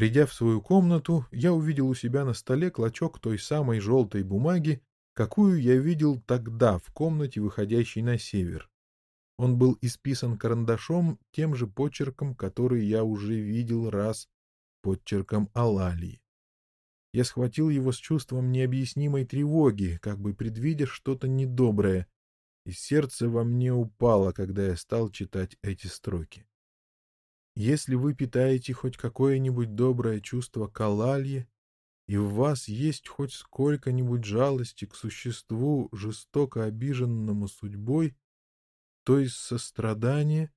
Придя в свою комнату, я увидел у себя на столе клочок той самой желтой бумаги, какую я видел тогда в комнате, выходящей на север. Он был исписан карандашом тем же почерком, который я уже видел раз, почерком Алалии. Я схватил его с чувством необъяснимой тревоги, как бы предвидя что-то недоброе, и сердце во мне упало, когда я стал читать эти строки. Если вы питаете хоть какое-нибудь доброе чувство к Алалье, и в вас есть хоть сколько-нибудь жалости к существу, жестоко обиженному судьбой, то из сострадания,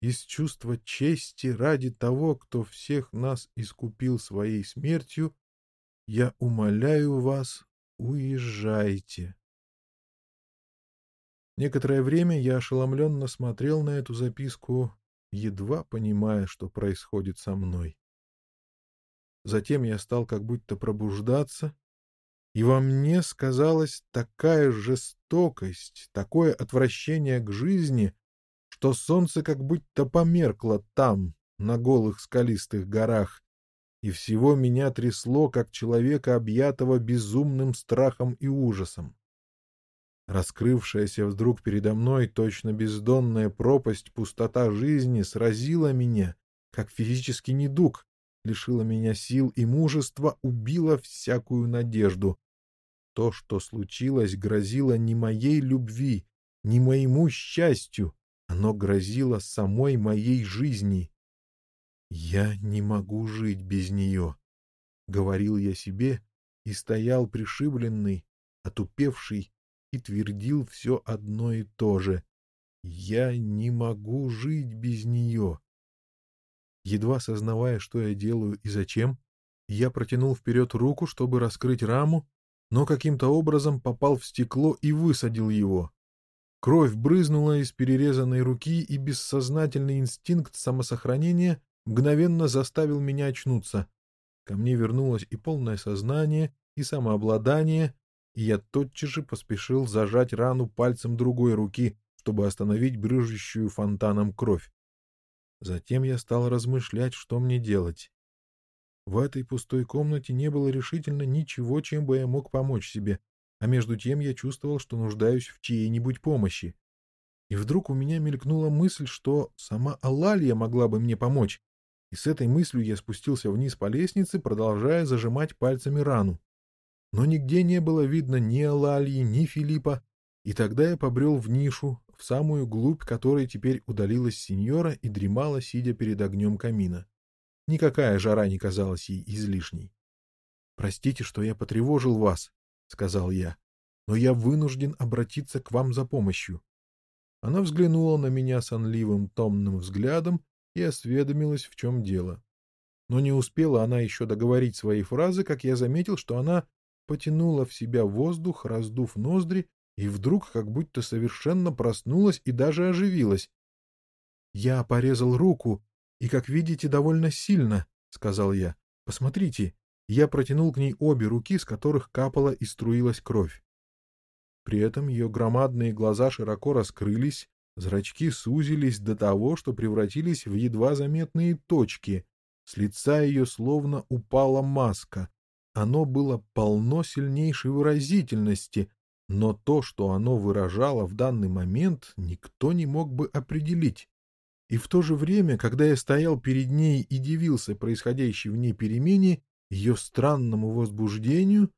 из чувства чести ради того, кто всех нас искупил своей смертью, я умоляю вас, уезжайте. Некоторое время я ошеломленно смотрел на эту записку, едва понимая, что происходит со мной. Затем я стал как будто пробуждаться, и во мне сказалась такая жестокость, такое отвращение к жизни, что солнце как будто померкло там, на голых скалистых горах, и всего меня трясло, как человека, объятого безумным страхом и ужасом. Раскрывшаяся вдруг передо мной точно бездонная пропасть, пустота жизни сразила меня, как физический недуг, лишила меня сил и мужества, убила всякую надежду. То, что случилось, грозило не моей любви, не моему счастью, оно грозило самой моей жизни. «Я не могу жить без нее», — говорил я себе и стоял пришибленный, отупевший, и твердил все одно и то же. «Я не могу жить без нее». Едва сознавая, что я делаю и зачем, я протянул вперед руку, чтобы раскрыть раму, но каким-то образом попал в стекло и высадил его. Кровь брызнула из перерезанной руки, и бессознательный инстинкт самосохранения мгновенно заставил меня очнуться. Ко мне вернулось и полное сознание, и самообладание, и я тотчас же поспешил зажать рану пальцем другой руки, чтобы остановить брыжущую фонтаном кровь. Затем я стал размышлять, что мне делать. В этой пустой комнате не было решительно ничего, чем бы я мог помочь себе, а между тем я чувствовал, что нуждаюсь в чьей-нибудь помощи. И вдруг у меня мелькнула мысль, что сама Алалия могла бы мне помочь, и с этой мыслью я спустился вниз по лестнице, продолжая зажимать пальцами рану. Но нигде не было видно ни Алалии, ни Филиппа, и тогда я побрел в нишу, в самую глубь которой теперь удалилась сеньора и дремала, сидя перед огнем камина. Никакая жара не казалась ей излишней. «Простите, что я потревожил вас», — сказал я, — «но я вынужден обратиться к вам за помощью». Она взглянула на меня сонливым томным взглядом и осведомилась, в чем дело. Но не успела она еще договорить свои фразы, как я заметил, что она потянула в себя воздух, раздув ноздри, и вдруг как будто совершенно проснулась и даже оживилась. «Я порезал руку, и, как видите, довольно сильно», — сказал я. «Посмотрите». Я протянул к ней обе руки, с которых капала и струилась кровь. При этом ее громадные глаза широко раскрылись, Зрачки сузились до того, что превратились в едва заметные точки. С лица ее словно упала маска. Оно было полно сильнейшей выразительности, но то, что оно выражало в данный момент, никто не мог бы определить. И в то же время, когда я стоял перед ней и дивился происходящей в ней перемене, ее странному возбуждению,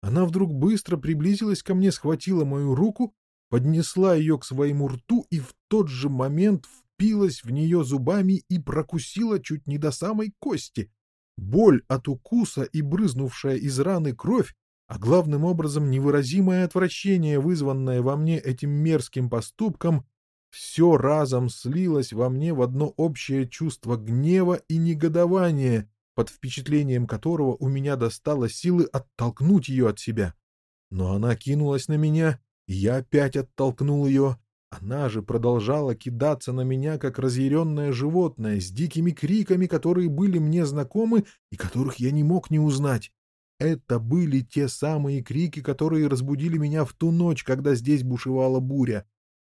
она вдруг быстро приблизилась ко мне, схватила мою руку поднесла ее к своему рту и в тот же момент впилась в нее зубами и прокусила чуть не до самой кости. Боль от укуса и брызнувшая из раны кровь, а главным образом невыразимое отвращение, вызванное во мне этим мерзким поступком, все разом слилось во мне в одно общее чувство гнева и негодования, под впечатлением которого у меня достало силы оттолкнуть ее от себя. Но она кинулась на меня я опять оттолкнул ее. Она же продолжала кидаться на меня, как разъяренное животное, с дикими криками, которые были мне знакомы и которых я не мог не узнать. Это были те самые крики, которые разбудили меня в ту ночь, когда здесь бушевала буря.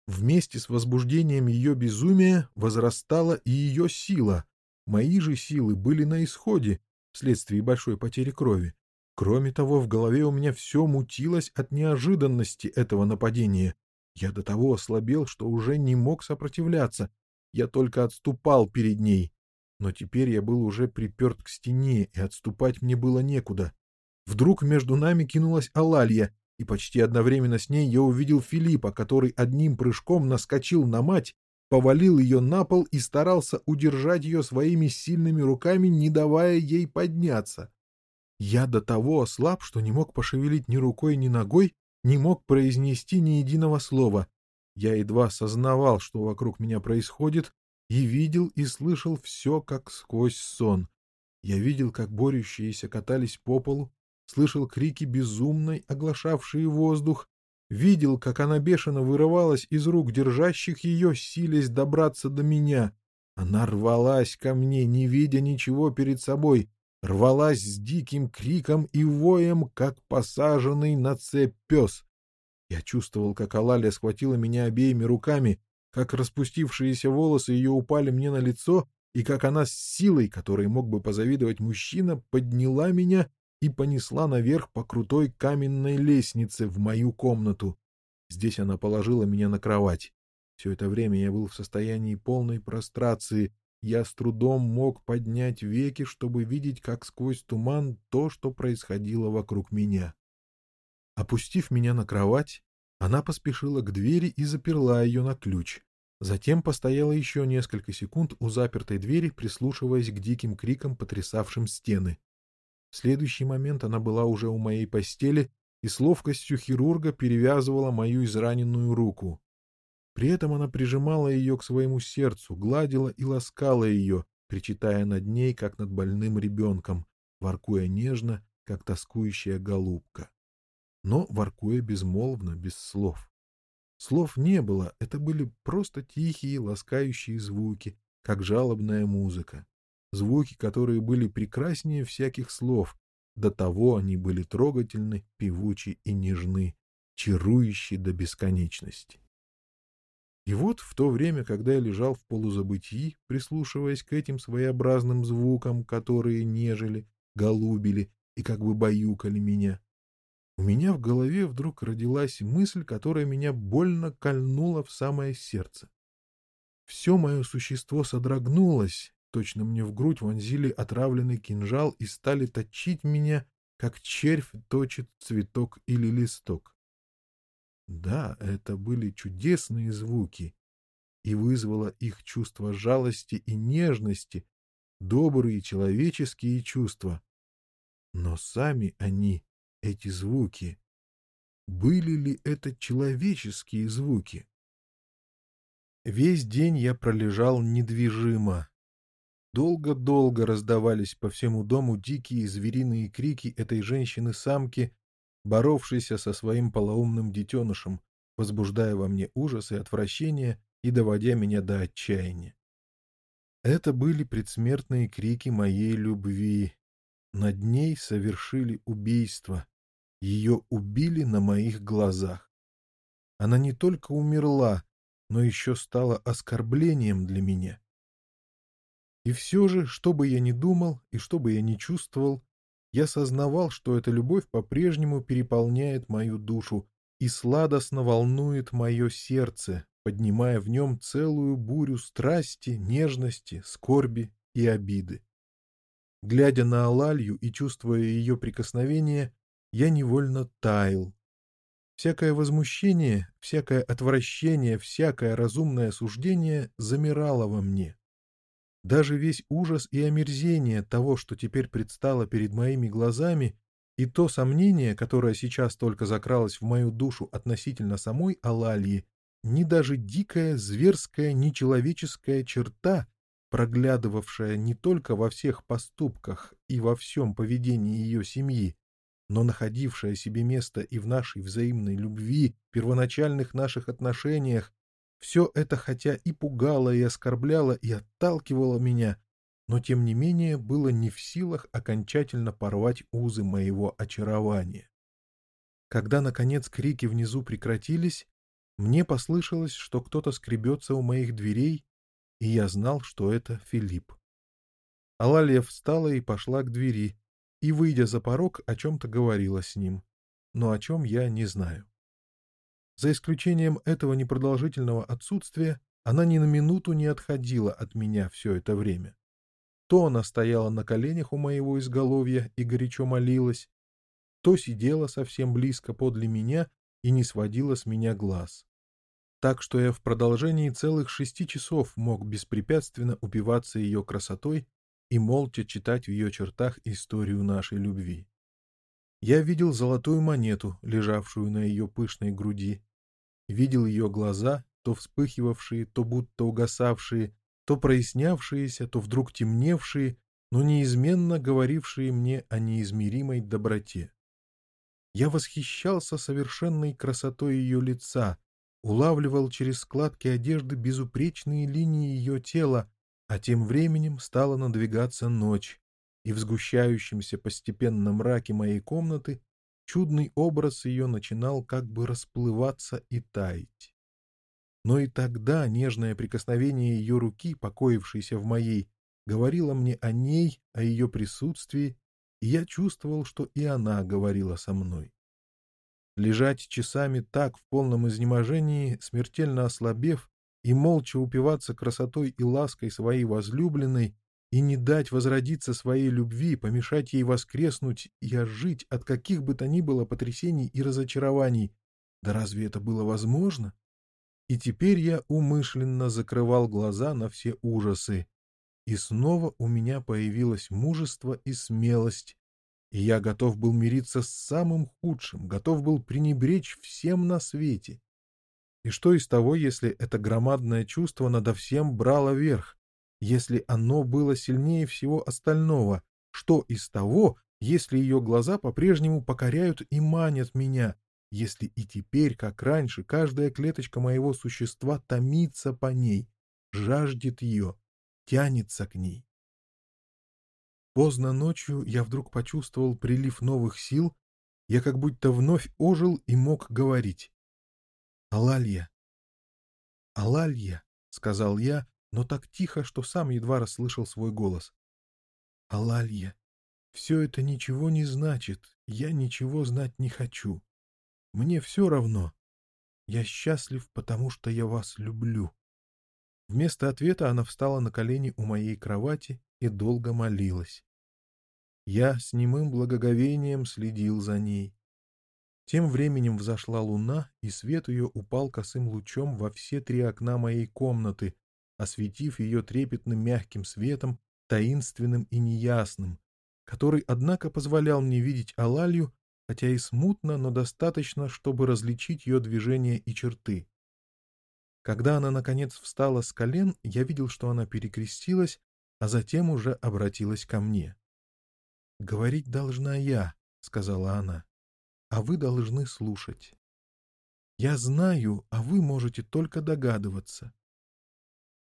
Вместе с возбуждением ее безумия возрастала и ее сила. Мои же силы были на исходе, вследствие большой потери крови. Кроме того, в голове у меня все мутилось от неожиданности этого нападения. Я до того ослабел, что уже не мог сопротивляться. Я только отступал перед ней. Но теперь я был уже приперт к стене, и отступать мне было некуда. Вдруг между нами кинулась Алалья, и почти одновременно с ней я увидел Филиппа, который одним прыжком наскочил на мать, повалил ее на пол и старался удержать ее своими сильными руками, не давая ей подняться. Я до того ослаб, что не мог пошевелить ни рукой, ни ногой, не мог произнести ни единого слова. Я едва сознавал, что вокруг меня происходит, и видел и слышал все, как сквозь сон. Я видел, как борющиеся катались по полу, слышал крики безумной, оглашавшие воздух, видел, как она бешено вырывалась из рук держащих ее, силясь добраться до меня. Она рвалась ко мне, не видя ничего перед собой, рвалась с диким криком и воем, как посаженный на цепь пес. Я чувствовал, как Алалия схватила меня обеими руками, как распустившиеся волосы ее упали мне на лицо, и как она с силой, которой мог бы позавидовать мужчина, подняла меня и понесла наверх по крутой каменной лестнице в мою комнату. Здесь она положила меня на кровать. Все это время я был в состоянии полной прострации. Я с трудом мог поднять веки, чтобы видеть, как сквозь туман, то, что происходило вокруг меня. Опустив меня на кровать, она поспешила к двери и заперла ее на ключ. Затем постояла еще несколько секунд у запертой двери, прислушиваясь к диким крикам, потрясавшим стены. В следующий момент она была уже у моей постели и с ловкостью хирурга перевязывала мою израненную руку. При этом она прижимала ее к своему сердцу, гладила и ласкала ее, причитая над ней, как над больным ребенком, воркуя нежно, как тоскующая голубка. Но воркуя безмолвно, без слов. Слов не было, это были просто тихие, ласкающие звуки, как жалобная музыка звуки, которые были прекраснее всяких слов, до того они были трогательны, певучи и нежны, чарующие до бесконечности. И вот в то время, когда я лежал в полузабытии, прислушиваясь к этим своеобразным звукам, которые нежели, голубили и как бы баюкали меня, у меня в голове вдруг родилась мысль, которая меня больно кольнула в самое сердце. Все мое существо содрогнулось, Точно мне в грудь вонзили отравленный кинжал и стали точить меня, как червь точит цветок или листок. Да, это были чудесные звуки, и вызвало их чувство жалости и нежности, добрые человеческие чувства. Но сами они, эти звуки, были ли это человеческие звуки? Весь день я пролежал недвижимо, Долго-долго раздавались по всему дому дикие звериные крики этой женщины-самки, боровшейся со своим полоумным детенышем, возбуждая во мне ужас и отвращение и доводя меня до отчаяния. Это были предсмертные крики моей любви. Над ней совершили убийство. Ее убили на моих глазах. Она не только умерла, но еще стала оскорблением для меня. И все же, что бы я ни думал и что бы я ни чувствовал, я сознавал, что эта любовь по-прежнему переполняет мою душу и сладостно волнует мое сердце, поднимая в нем целую бурю страсти, нежности, скорби и обиды. Глядя на Алалью и чувствуя ее прикосновение, я невольно таял. Всякое возмущение, всякое отвращение, всякое разумное суждение замирало во мне. Даже весь ужас и омерзение того, что теперь предстало перед моими глазами, и то сомнение, которое сейчас только закралось в мою душу относительно самой Алалии, ни даже дикая, зверская, нечеловеческая черта, проглядывавшая не только во всех поступках и во всем поведении ее семьи, но находившая себе место и в нашей взаимной любви, первоначальных наших отношениях, все это хотя и пугало, и оскорбляло, и отталкивало меня, но тем не менее было не в силах окончательно порвать узы моего очарования. Когда, наконец, крики внизу прекратились, мне послышалось, что кто-то скребется у моих дверей, и я знал, что это Филипп. Алалия встала и пошла к двери, и, выйдя за порог, о чем-то говорила с ним. Но о чем я не знаю. За исключением этого непродолжительного отсутствия, она ни на минуту не отходила от меня все это время. То она стояла на коленях у моего изголовья и горячо молилась, то сидела совсем близко подле меня и не сводила с меня глаз. Так что я в продолжении целых шести часов мог беспрепятственно упиваться ее красотой и молча читать в ее чертах историю нашей любви. Я видел золотую монету, лежавшую на ее пышной груди, видел ее глаза, то вспыхивавшие, то будто угасавшие, то прояснявшиеся, то вдруг темневшие, но неизменно говорившие мне о неизмеримой доброте. Я восхищался совершенной красотой ее лица, улавливал через складки одежды безупречные линии ее тела, а тем временем стала надвигаться ночь, и в сгущающемся постепенно мраке моей комнаты чудный образ ее начинал как бы расплываться и таять. Но и тогда нежное прикосновение ее руки, покоившейся в моей, говорило мне о ней, о ее присутствии, и я чувствовал, что и она говорила со мной. Лежать часами так в полном изнеможении, смертельно ослабев, и молча упиваться красотой и лаской своей возлюбленной, и не дать возродиться своей любви, помешать ей воскреснуть и ожить от каких бы то ни было потрясений и разочарований. Да разве это было возможно? И теперь я умышленно закрывал глаза на все ужасы. И снова у меня появилось мужество и смелость, и я готов был мириться с самым худшим, готов был пренебречь всем на свете. И что из того, если это громадное чувство надо всем брало верх, если оно было сильнее всего остального? Что из того, если ее глаза по-прежнему покоряют и манят меня, если и теперь, как раньше, каждая клеточка моего существа томится по ней, жаждет ее, тянется к ней. Поздно ночью я вдруг почувствовал прилив новых сил, я как будто вновь ожил и мог говорить. «Алалья!» «Алалья!» — сказал я, но так тихо, что сам едва расслышал свой голос. «Алалья! Все это ничего не значит, я ничего знать не хочу. Мне все равно. Я счастлив, потому что я вас люблю. Вместо ответа она встала на колени у моей кровати и долго молилась. Я с немым благоговением следил за ней. Тем временем взошла луна, и свет ее упал косым лучом во все три окна моей комнаты, осветив ее трепетным мягким светом, таинственным и неясным, который, однако, позволял мне видеть Алалью хотя и смутно, но достаточно, чтобы различить ее движения и черты. Когда она, наконец, встала с колен, я видел, что она перекрестилась, а затем уже обратилась ко мне. «Говорить должна я», — сказала она, — «а вы должны слушать. Я знаю, а вы можете только догадываться.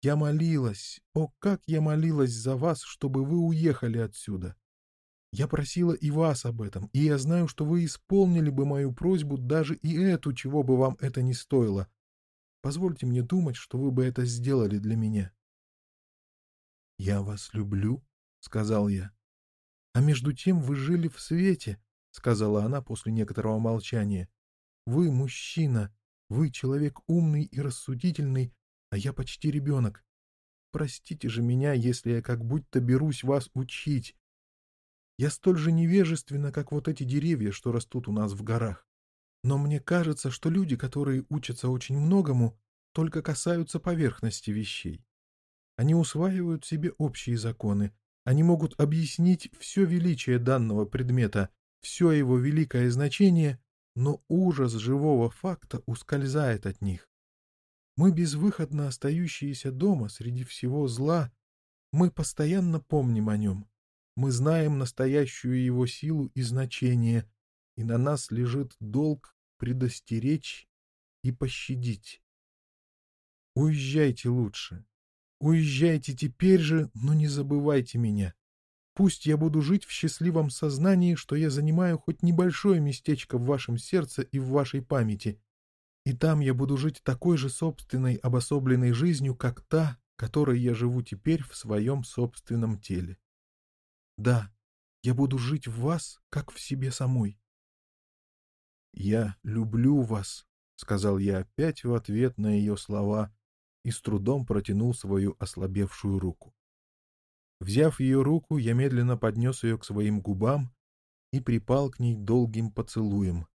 Я молилась, о, как я молилась за вас, чтобы вы уехали отсюда. Я просила и вас об этом, и я знаю, что вы исполнили бы мою просьбу даже и эту, чего бы вам это ни стоило. Позвольте мне думать, что вы бы это сделали для меня. — Я вас люблю, — сказал я. — А между тем вы жили в свете, — сказала она после некоторого молчания. — Вы мужчина, вы человек умный и рассудительный, а я почти ребенок. Простите же меня, если я как будто берусь вас учить, я столь же невежественна, как вот эти деревья, что растут у нас в горах. Но мне кажется, что люди, которые учатся очень многому, только касаются поверхности вещей. Они усваивают себе общие законы, они могут объяснить все величие данного предмета, все его великое значение, но ужас живого факта ускользает от них. Мы безвыходно остающиеся дома среди всего зла, мы постоянно помним о нем, мы знаем настоящую его силу и значение, и на нас лежит долг предостеречь и пощадить. Уезжайте лучше. Уезжайте теперь же, но не забывайте меня. Пусть я буду жить в счастливом сознании, что я занимаю хоть небольшое местечко в вашем сердце и в вашей памяти. И там я буду жить такой же собственной обособленной жизнью, как та, которой я живу теперь в своем собственном теле. Да, я буду жить в вас, как в себе самой. «Я люблю вас», — сказал я опять в ответ на ее слова и с трудом протянул свою ослабевшую руку. Взяв ее руку, я медленно поднес ее к своим губам и припал к ней долгим поцелуем.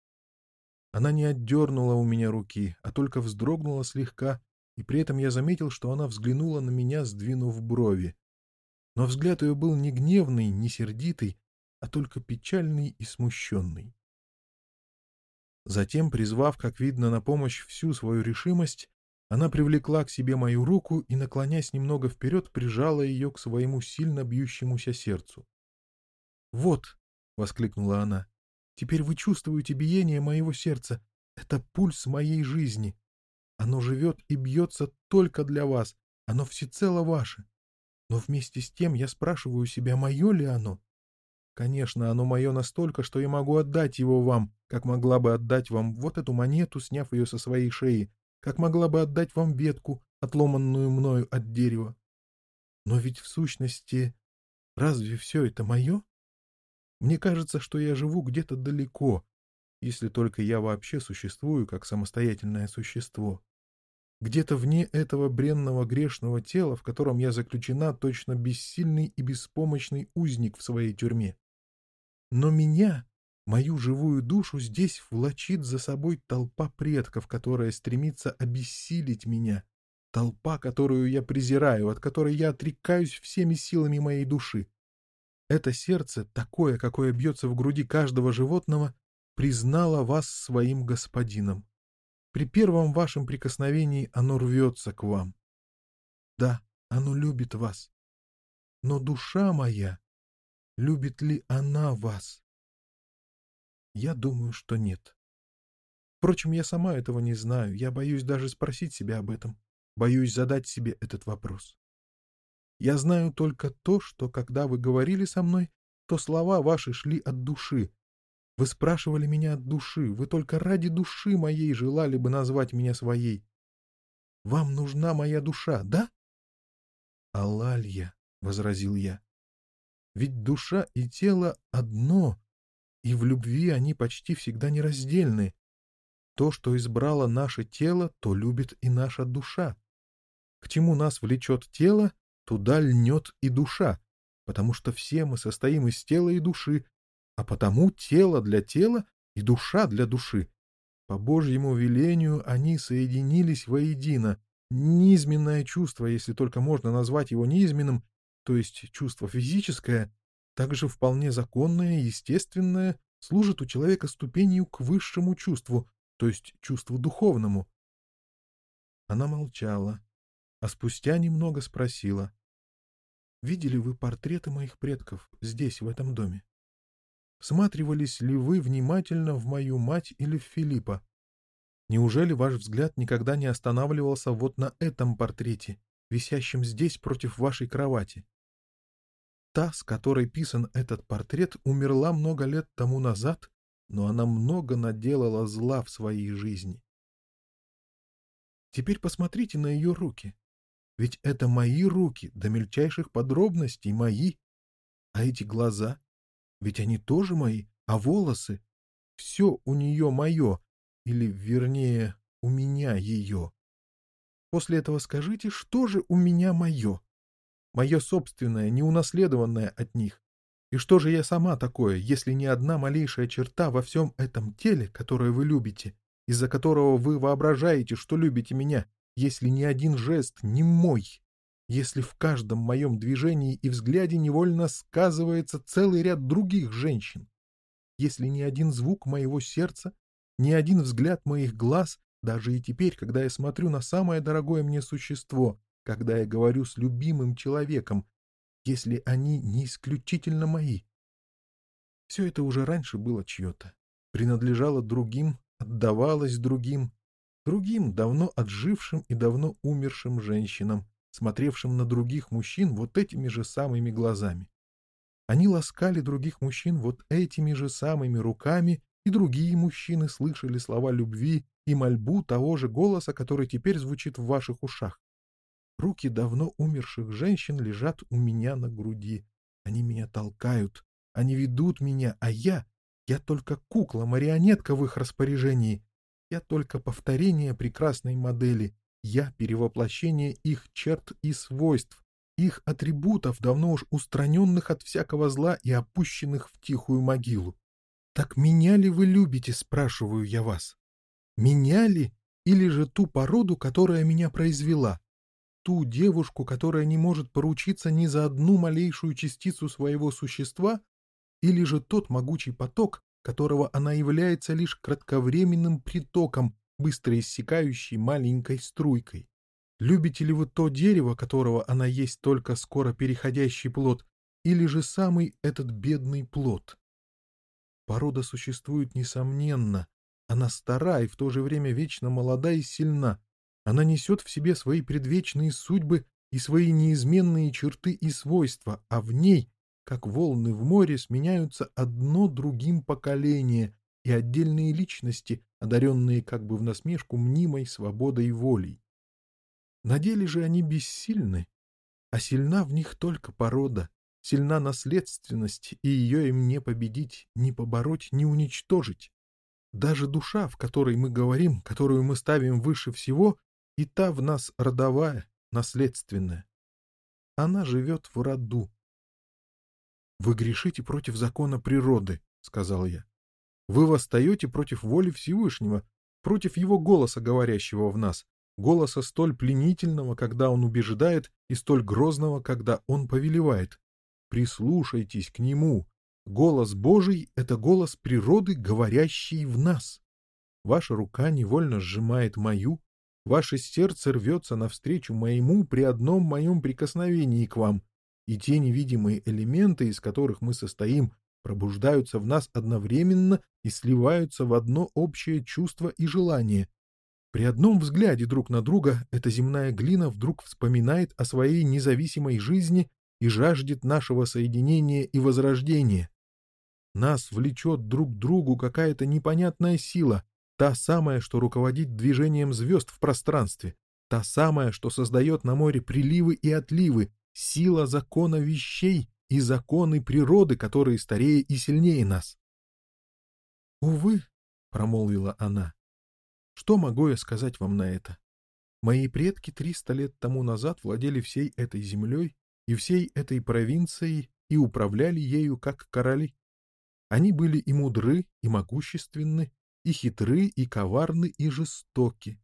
Она не отдернула у меня руки, а только вздрогнула слегка, и при этом я заметил, что она взглянула на меня, сдвинув брови. Но взгляд ее был не гневный, не сердитый, а только печальный и смущенный. Затем, призвав, как видно, на помощь всю свою решимость, она привлекла к себе мою руку и, наклонясь немного вперед, прижала ее к своему сильно бьющемуся сердцу. «Вот», — воскликнула она, — «теперь вы чувствуете биение моего сердца. Это пульс моей жизни. Оно живет и бьется только для вас. Оно всецело ваше. Но вместе с тем я спрашиваю себя, мое ли оно? Конечно, оно мое настолько, что я могу отдать его вам, как могла бы отдать вам вот эту монету, сняв ее со своей шеи, как могла бы отдать вам ветку, отломанную мною от дерева. Но ведь в сущности, разве все это мое? Мне кажется, что я живу где-то далеко, если только я вообще существую как самостоятельное существо. Где-то вне этого бренного грешного тела, в котором я заключена точно бессильный и беспомощный узник в своей тюрьме. Но меня Мою живую душу здесь влачит за собой толпа предков, которая стремится обессилить меня, толпа, которую я презираю, от которой я отрекаюсь всеми силами моей души. Это сердце, такое, какое бьется в груди каждого животного, признало вас своим господином. При первом вашем прикосновении оно рвется к вам. Да, оно любит вас. Но душа моя, любит ли она вас? Я думаю, что нет. Впрочем, я сама этого не знаю. Я боюсь даже спросить себя об этом. Боюсь задать себе этот вопрос. Я знаю только то, что когда вы говорили со мной, то слова ваши шли от души. Вы спрашивали меня от души. Вы только ради души моей желали бы назвать меня своей. Вам нужна моя душа, да? Алалья, — возразил я. Ведь душа и тело одно, и в любви они почти всегда нераздельны. То, что избрало наше тело, то любит и наша душа. К чему нас влечет тело, туда льнет и душа, потому что все мы состоим из тела и души, а потому тело для тела и душа для души. По Божьему велению они соединились воедино. Низменное чувство, если только можно назвать его низменным, то есть чувство физическое, также вполне законное и естественное, служит у человека ступенью к высшему чувству, то есть чувству духовному. Она молчала, а спустя немного спросила. «Видели вы портреты моих предков здесь, в этом доме? Всматривались ли вы внимательно в мою мать или в Филиппа? Неужели ваш взгляд никогда не останавливался вот на этом портрете, висящем здесь против вашей кровати? Та, с которой писан этот портрет, умерла много лет тому назад, но она много наделала зла в своей жизни. Теперь посмотрите на ее руки. Ведь это мои руки, до мельчайших подробностей мои. А эти глаза? Ведь они тоже мои, а волосы? Все у нее мое, или, вернее, у меня ее. После этого скажите, что же у меня мое? мое собственное, не унаследованное от них. И что же я сама такое, если ни одна малейшая черта во всем этом теле, которое вы любите, из-за которого вы воображаете, что любите меня, если ни один жест не мой, если в каждом моем движении и взгляде невольно сказывается целый ряд других женщин, если ни один звук моего сердца, ни один взгляд моих глаз, даже и теперь, когда я смотрю на самое дорогое мне существо, когда я говорю с любимым человеком, если они не исключительно мои. Все это уже раньше было чье-то, принадлежало другим, отдавалось другим, другим, давно отжившим и давно умершим женщинам, смотревшим на других мужчин вот этими же самыми глазами. Они ласкали других мужчин вот этими же самыми руками, и другие мужчины слышали слова любви и мольбу того же голоса, который теперь звучит в ваших ушах. Руки давно умерших женщин лежат у меня на груди. Они меня толкают, они ведут меня, а я... Я только кукла-марионетка в их распоряжении. Я только повторение прекрасной модели. Я перевоплощение их черт и свойств, их атрибутов, давно уж устраненных от всякого зла и опущенных в тихую могилу. Так меня ли вы любите, спрашиваю я вас? Меня ли или же ту породу, которая меня произвела? Ту девушку, которая не может поручиться ни за одну малейшую частицу своего существа, или же тот могучий поток, которого она является лишь кратковременным притоком, быстро иссякающей маленькой струйкой. Любите ли вы то дерево, которого она есть только скоро переходящий плод, или же самый этот бедный плод? Порода существует несомненно. Она стара и в то же время вечно молода и сильна. Она несет в себе свои предвечные судьбы и свои неизменные черты и свойства, а в ней, как волны в море, сменяются одно другим поколение, и отдельные личности, одаренные как бы в насмешку мнимой свободой волей. На деле же они бессильны, а сильна в них только порода, сильна наследственность, и ее им не победить, не побороть, не уничтожить. Даже душа, в которой мы говорим, которую мы ставим выше всего, и та в нас родовая, наследственная. Она живет в роду. «Вы грешите против закона природы», — сказал я. Вы восстаете против воли Всевышнего, против его голоса, говорящего в нас, голоса столь пленительного, когда он убеждает, и столь грозного, когда он повелевает. Прислушайтесь к нему. Голос Божий — это голос природы, говорящий в нас. Ваша рука невольно сжимает мою, ваше сердце рвется навстречу моему при одном моем прикосновении к вам, и те невидимые элементы, из которых мы состоим, пробуждаются в нас одновременно и сливаются в одно общее чувство и желание. При одном взгляде друг на друга эта земная глина вдруг вспоминает о своей независимой жизни и жаждет нашего соединения и возрождения. Нас влечет друг к другу какая-то непонятная сила, та самая, что руководит движением звезд в пространстве, та самая, что создает на море приливы и отливы, сила закона вещей, и законы природы, которые старее и сильнее нас. «Увы», — промолвила она, — «что могу я сказать вам на это? Мои предки триста лет тому назад владели всей этой землей и всей этой провинцией и управляли ею как короли. Они были и мудры, и могущественны, и хитры, и коварны, и жестоки.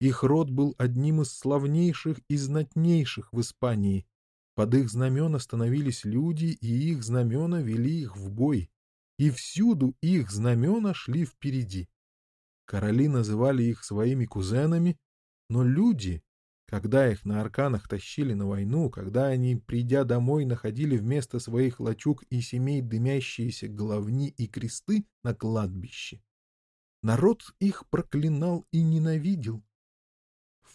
Их род был одним из славнейших и знатнейших в Испании, под их знамена становились люди, и их знамена вели их в бой. И всюду их знамена шли впереди. Короли называли их своими кузенами, но люди, когда их на арканах тащили на войну, когда они, придя домой, находили вместо своих лачуг и семей дымящиеся головни и кресты на кладбище, народ их проклинал и ненавидел.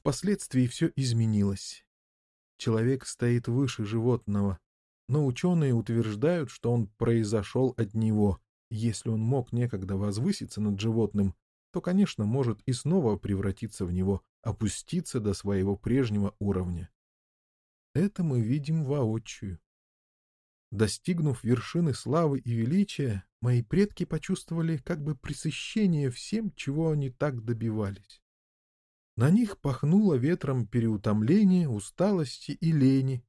Впоследствии все изменилось. Человек стоит выше животного, но ученые утверждают, что он произошел от него. Если он мог некогда возвыситься над животным, то, конечно, может и снова превратиться в него, опуститься до своего прежнего уровня. Это мы видим воочию. Достигнув вершины славы и величия, мои предки почувствовали как бы пресыщение всем, чего они так добивались. На них пахнуло ветром переутомления, усталости и лени.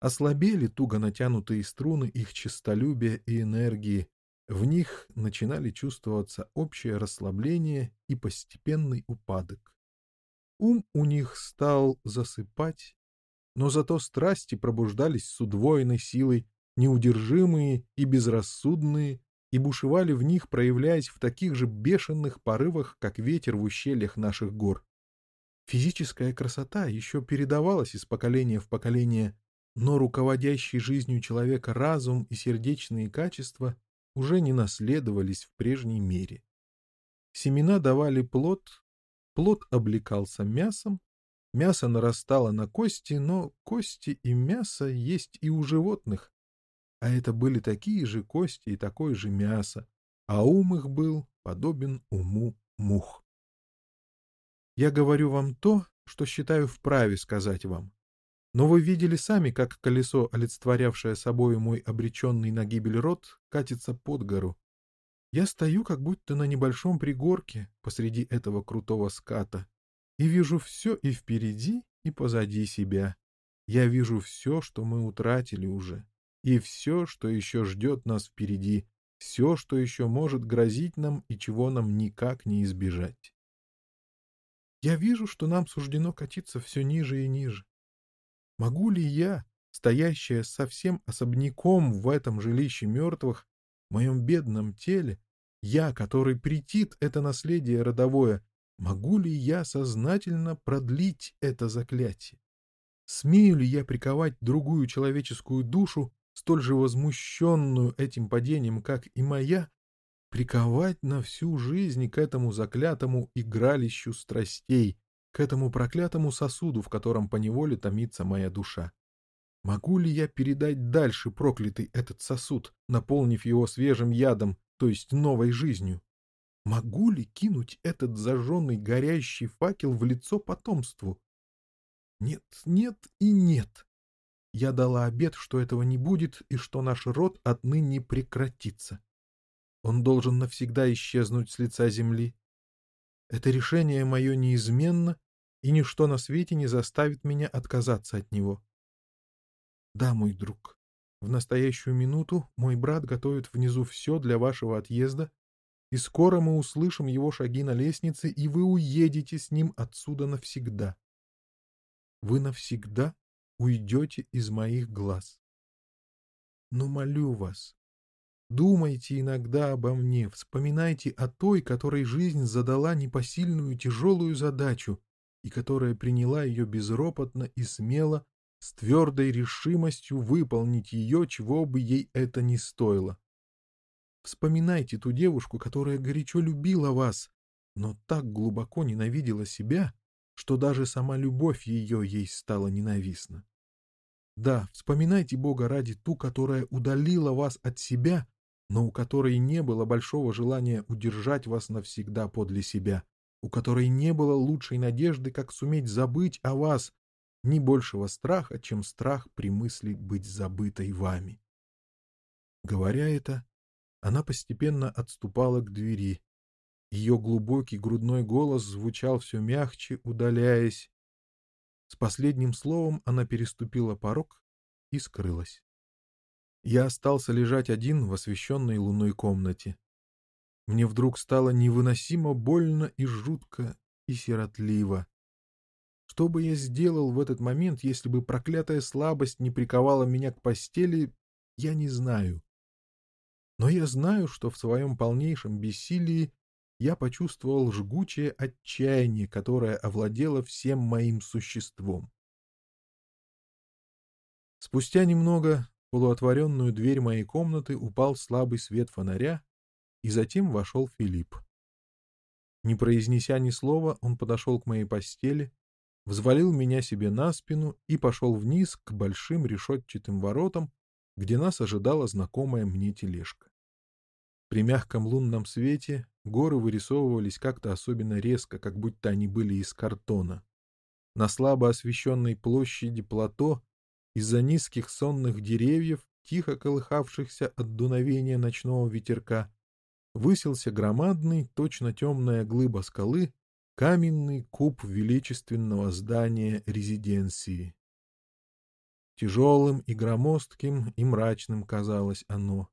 Ослабели туго натянутые струны их честолюбия и энергии. В них начинали чувствоваться общее расслабление и постепенный упадок. Ум у них стал засыпать, но зато страсти пробуждались с удвоенной силой, неудержимые и безрассудные, и бушевали в них, проявляясь в таких же бешеных порывах, как ветер в ущельях наших гор. Физическая красота еще передавалась из поколения в поколение, но руководящий жизнью человека разум и сердечные качества уже не наследовались в прежней мере. Семена давали плод, плод облекался мясом, мясо нарастало на кости, но кости и мясо есть и у животных, а это были такие же кости и такое же мясо, а ум их был подобен уму мух. Я говорю вам то, что считаю вправе сказать вам. Но вы видели сами, как колесо, олицетворявшее собой мой обреченный на гибель род, катится под гору. Я стою как будто на небольшом пригорке посреди этого крутого ската и вижу все и впереди, и позади себя. Я вижу все, что мы утратили уже, и все, что еще ждет нас впереди, все, что еще может грозить нам и чего нам никак не избежать. Я вижу, что нам суждено катиться все ниже и ниже. Могу ли я, стоящая совсем особняком в этом жилище мертвых, в моем бедном теле, я, который претит это наследие родовое, могу ли я сознательно продлить это заклятие? Смею ли я приковать другую человеческую душу, столь же возмущенную этим падением, как и моя, приковать на всю жизнь к этому заклятому игралищу страстей, к этому проклятому сосуду, в котором поневоле томится моя душа. Могу ли я передать дальше проклятый этот сосуд, наполнив его свежим ядом, то есть новой жизнью? Могу ли кинуть этот зажженный горящий факел в лицо потомству? Нет, нет и нет. Я дала обет, что этого не будет и что наш род отныне прекратится. Он должен навсегда исчезнуть с лица земли, это решение мое неизменно, и ничто на свете не заставит меня отказаться от него. Да, мой друг, в настоящую минуту мой брат готовит внизу все для вашего отъезда, и скоро мы услышим его шаги на лестнице, и вы уедете с ним отсюда навсегда. Вы навсегда уйдете из моих глаз. Но молю вас, Думайте иногда обо мне, вспоминайте о той, которой жизнь задала непосильную тяжелую задачу и которая приняла ее безропотно и смело, с твердой решимостью выполнить ее, чего бы ей это ни стоило. Вспоминайте ту девушку, которая горячо любила вас, но так глубоко ненавидела себя, что даже сама любовь ее ей стала ненавистна. Да, вспоминайте Бога ради ту, которая удалила вас от себя но у которой не было большого желания удержать вас навсегда подле себя, у которой не было лучшей надежды, как суметь забыть о вас, ни большего страха, чем страх при мысли быть забытой вами. Говоря это, она постепенно отступала к двери. Ее глубокий грудной голос звучал все мягче, удаляясь. С последним словом она переступила порог и скрылась. Я остался лежать один в освещенной луной комнате. Мне вдруг стало невыносимо больно и жутко и сиротливо. Что бы я сделал в этот момент, если бы проклятая слабость не приковала меня к постели, я не знаю. Но я знаю, что в своем полнейшем бессилии я почувствовал жгучее отчаяние, которое овладело всем моим существом. Спустя немного полуотворенную дверь моей комнаты упал слабый свет фонаря, и затем вошел Филипп. Не произнеся ни слова, он подошел к моей постели, взвалил меня себе на спину и пошел вниз к большим решетчатым воротам, где нас ожидала знакомая мне тележка. При мягком лунном свете горы вырисовывались как-то особенно резко, как будто они были из картона. На слабо освещенной площади плато из-за низких сонных деревьев, тихо колыхавшихся от дуновения ночного ветерка, высился громадный, точно темная глыба скалы, каменный куб величественного здания резиденции. Тяжелым и громоздким и мрачным казалось оно.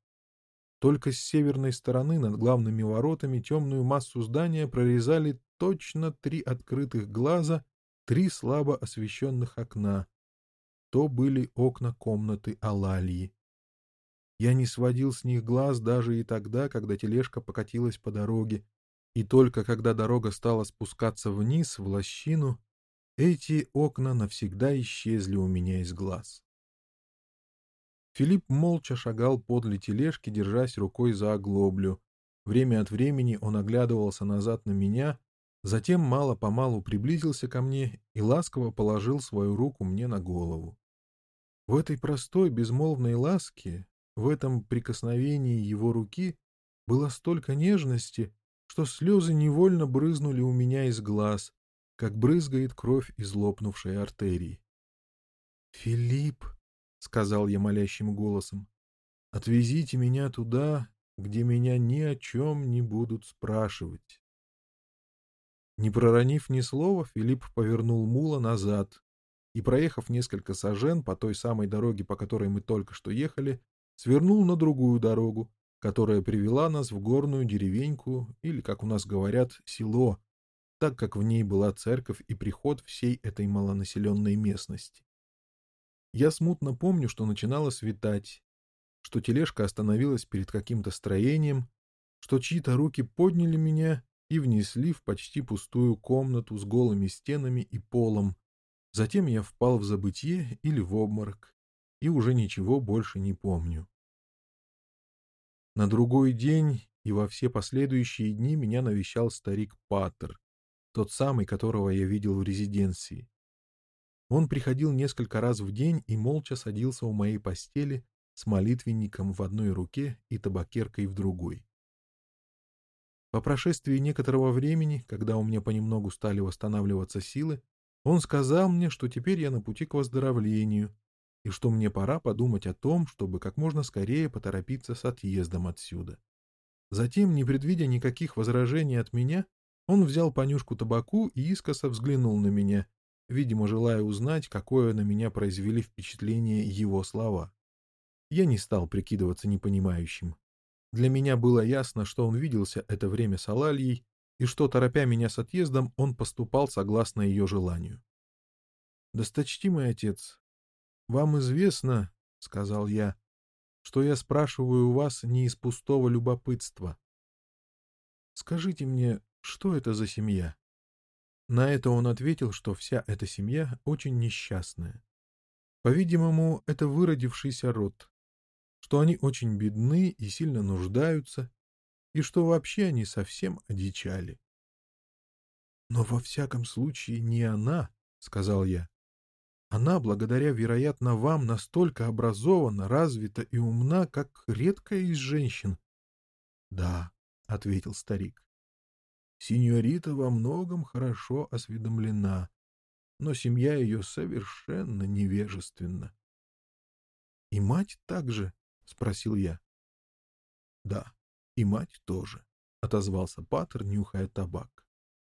Только с северной стороны над главными воротами темную массу здания прорезали точно три открытых глаза, три слабо освещенных окна, то были окна комнаты Алалии. Я не сводил с них глаз даже и тогда, когда тележка покатилась по дороге, и только когда дорога стала спускаться вниз, в лощину, эти окна навсегда исчезли у меня из глаз. Филипп молча шагал подле тележки, держась рукой за оглоблю. Время от времени он оглядывался назад на меня, затем мало-помалу приблизился ко мне и ласково положил свою руку мне на голову. В этой простой, безмолвной ласке, в этом прикосновении его руки было столько нежности, что слезы невольно брызнули у меня из глаз, как брызгает кровь из лопнувшей артерии. «Филипп», — сказал я молящим голосом, — «отвезите меня туда, где меня ни о чем не будут спрашивать». Не проронив ни слова, Филипп повернул мула назад и, проехав несколько сажен по той самой дороге, по которой мы только что ехали, свернул на другую дорогу, которая привела нас в горную деревеньку, или, как у нас говорят, село, так как в ней была церковь и приход всей этой малонаселенной местности. Я смутно помню, что начинало светать, что тележка остановилась перед каким-то строением, что чьи-то руки подняли меня и внесли в почти пустую комнату с голыми стенами и полом. Затем я впал в забытье или в обморок, и уже ничего больше не помню. На другой день и во все последующие дни меня навещал старик Паттер, тот самый, которого я видел в резиденции. Он приходил несколько раз в день и молча садился у моей постели с молитвенником в одной руке и табакеркой в другой. По прошествии некоторого времени, когда у меня понемногу стали восстанавливаться силы, он сказал мне, что теперь я на пути к выздоровлению, и что мне пора подумать о том, чтобы как можно скорее поторопиться с отъездом отсюда. Затем, не предвидя никаких возражений от меня, он взял понюшку табаку и искоса взглянул на меня, видимо, желая узнать, какое на меня произвели впечатление его слова. Я не стал прикидываться непонимающим. Для меня было ясно, что он виделся это время с Алальей, и что, торопя меня с отъездом, он поступал согласно ее желанию. «Досточтимый отец, вам известно, — сказал я, — что я спрашиваю у вас не из пустого любопытства. Скажите мне, что это за семья?» На это он ответил, что вся эта семья очень несчастная. По-видимому, это выродившийся род, что они очень бедны и сильно нуждаются, и что вообще они совсем одичали. «Но во всяком случае не она», — сказал я. «Она, благодаря, вероятно, вам, настолько образована, развита и умна, как редкая из женщин». «Да», — ответил старик. «Синьорита во многом хорошо осведомлена, но семья ее совершенно невежественна». «И мать также?» — спросил я. — Да, и мать тоже, — отозвался Паттер, нюхая табак.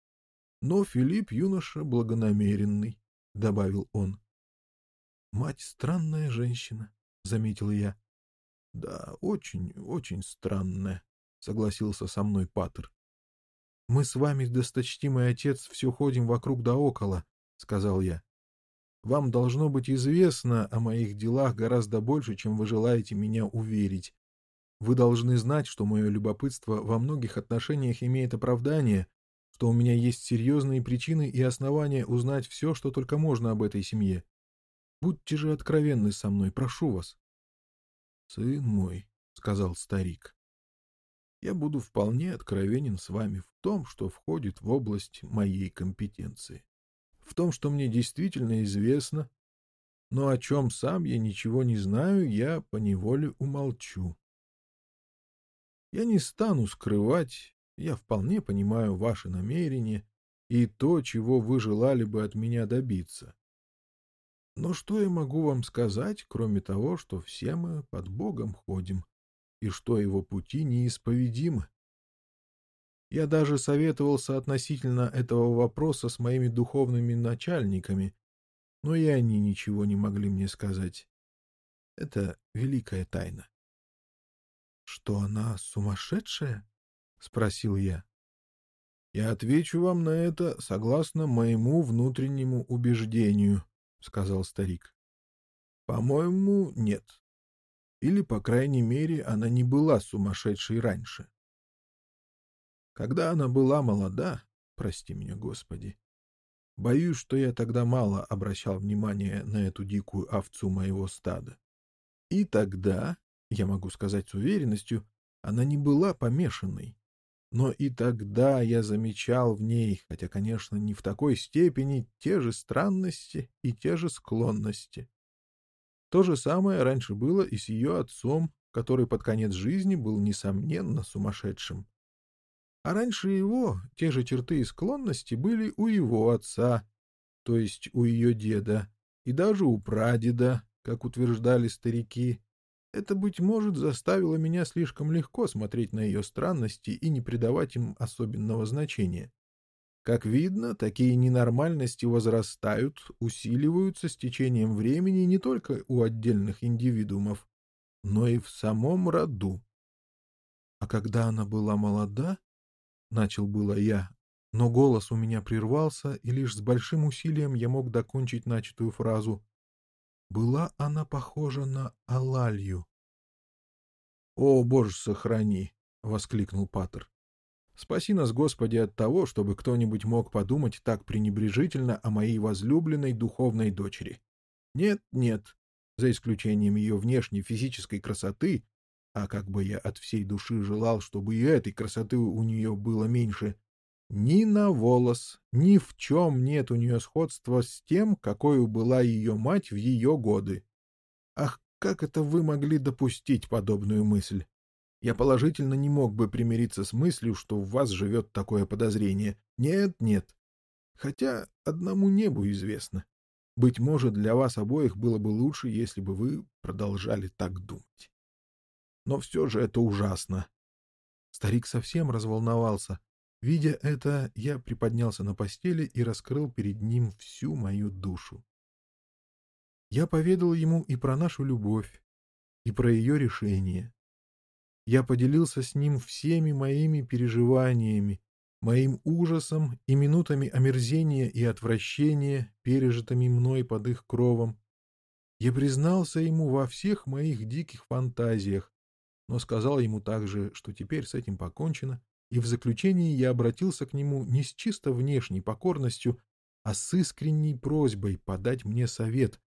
— Но Филипп юноша благонамеренный, — добавил он. — Мать странная женщина, — заметил я. — Да, очень, очень странная, — согласился со мной Паттер. — Мы с вами, досточтимый отец, все ходим вокруг да около, — сказал я. Вам должно быть известно о моих делах гораздо больше, чем вы желаете меня уверить. Вы должны знать, что мое любопытство во многих отношениях имеет оправдание, что у меня есть серьезные причины и основания узнать все, что только можно об этой семье. Будьте же откровенны со мной, прошу вас. — Сын мой, — сказал старик, — я буду вполне откровенен с вами в том, что входит в область моей компетенции в том, что мне действительно известно, но о чем сам я ничего не знаю, я поневоле умолчу. Я не стану скрывать, я вполне понимаю ваши намерения и то, чего вы желали бы от меня добиться. Но что я могу вам сказать, кроме того, что все мы под Богом ходим, и что его пути неисповедимы? Я даже советовался относительно этого вопроса с моими духовными начальниками, но и они ничего не могли мне сказать. Это великая тайна. — Что она сумасшедшая? — спросил я. — Я отвечу вам на это согласно моему внутреннему убеждению, — сказал старик. — По-моему, нет. Или, по крайней мере, она не была сумасшедшей раньше. Когда она была молода, прости меня, Господи, боюсь, что я тогда мало обращал внимание на эту дикую овцу моего стада. И тогда, я могу сказать с уверенностью, она не была помешанной. Но и тогда я замечал в ней, хотя, конечно, не в такой степени, те же странности и те же склонности. То же самое раньше было и с ее отцом, который под конец жизни был, несомненно, сумасшедшим. А раньше его те же черты и склонности были у его отца, то есть у ее деда, и даже у прадеда, как утверждали старики. Это, быть может, заставило меня слишком легко смотреть на ее странности и не придавать им особенного значения. Как видно, такие ненормальности возрастают, усиливаются с течением времени не только у отдельных индивидуумов, но и в самом роду. А когда она была молода, — начал было я, но голос у меня прервался, и лишь с большим усилием я мог докончить начатую фразу. Была она похожа на Алалью. — О, Боже, сохрани! — воскликнул Паттер. Спаси нас, Господи, от того, чтобы кто-нибудь мог подумать так пренебрежительно о моей возлюбленной духовной дочери. Нет, нет, за исключением ее внешней физической красоты, а как бы я от всей души желал, чтобы и этой красоты у нее было меньше, ни на волос, ни в чем нет у нее сходства с тем, какой была ее мать в ее годы. Ах, как это вы могли допустить подобную мысль? Я положительно не мог бы примириться с мыслью, что в вас живет такое подозрение. Нет, нет. Хотя одному небу известно. Быть может, для вас обоих было бы лучше, если бы вы продолжали так думать. Но все же это ужасно. Старик совсем разволновался. Видя это, я приподнялся на постели и раскрыл перед ним всю мою душу. Я поведал ему и про нашу любовь, и про ее решение. Я поделился с ним всеми моими переживаниями, моим ужасом и минутами омерзения и отвращения, пережитыми мной под их кровом. Я признался ему во всех моих диких фантазиях, но сказал ему также, что теперь с этим покончено, и в заключении я обратился к нему не с чисто внешней покорностью, а с искренней просьбой подать мне совет,